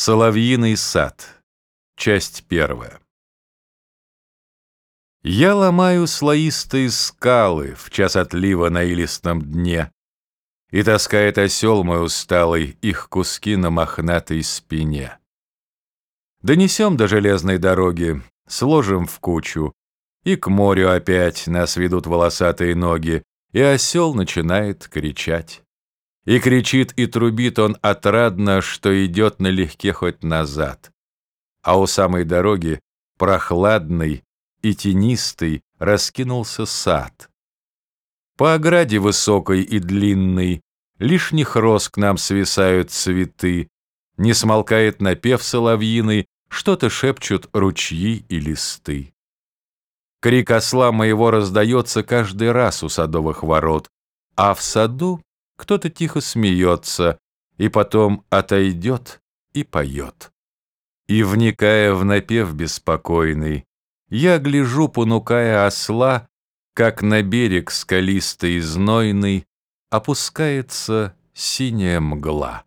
Соловьиный сад. Часть первая. Я ломаю слоистые скалы В час отлива на илистном дне, И таскает осел мой усталый Их куски на мохнатой спине. Донесем до железной дороги, Сложим в кучу, И к морю опять нас ведут волосатые ноги, И осел начинает кричать. И кричит и трубит он отрадно, что идет налегке хоть назад. А у самой дороги, прохладный и тенистый, раскинулся сад. По ограде высокой и длинной Лишних роз к нам свисают цветы, Не смолкает напев соловьиный, Что-то шепчут ручьи и листы. Крик осла моего раздается каждый раз у садовых ворот, А в саду кто-то тихо смеется и потом отойдет и поет. И, вникая в напев беспокойный, я гляжу, понукая осла, как на берег скалистый и знойный опускается синяя мгла.